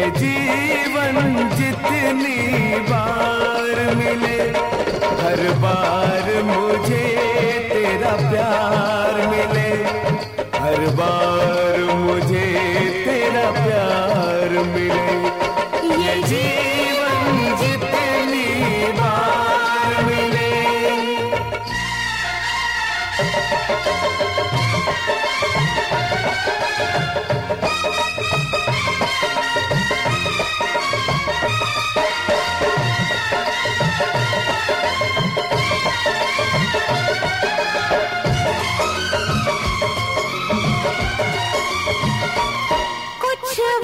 ये जीवन जितनी बार मिले, हर बार मुझे तेरा प्यार मिले। हर बार मुझे तेरा प्यार मिले।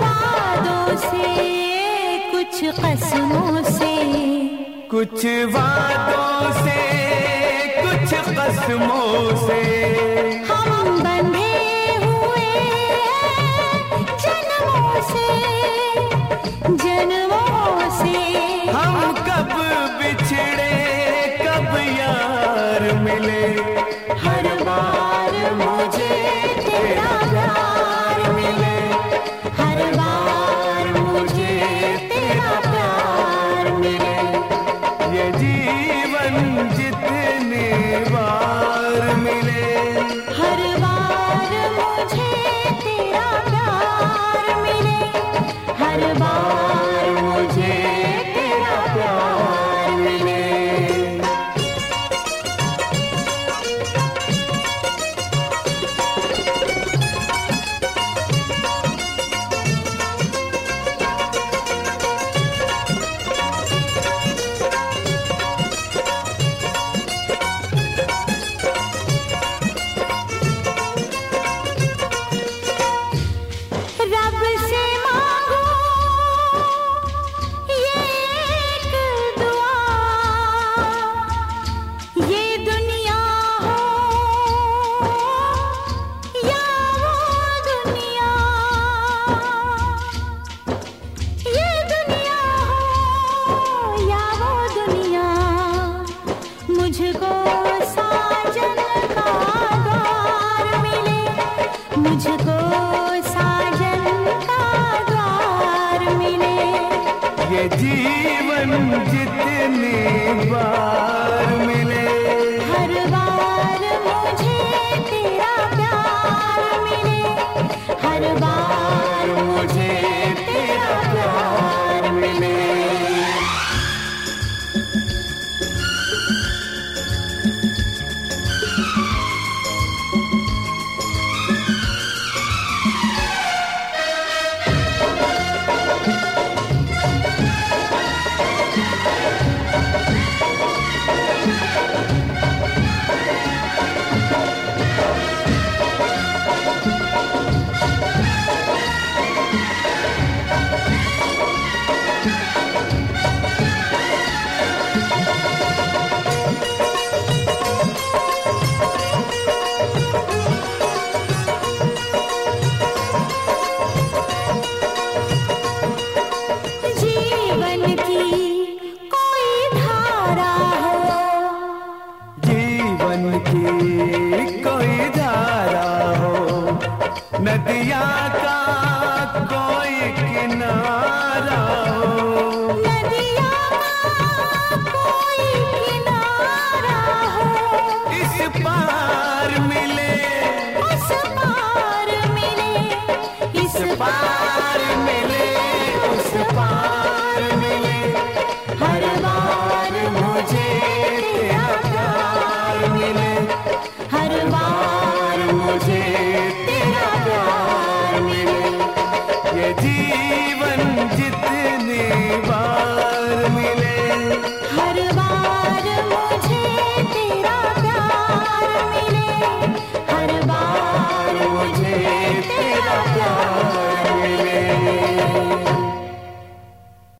वादों से कुछ कसमों से। कुछ वादों से कुछ कसमों से।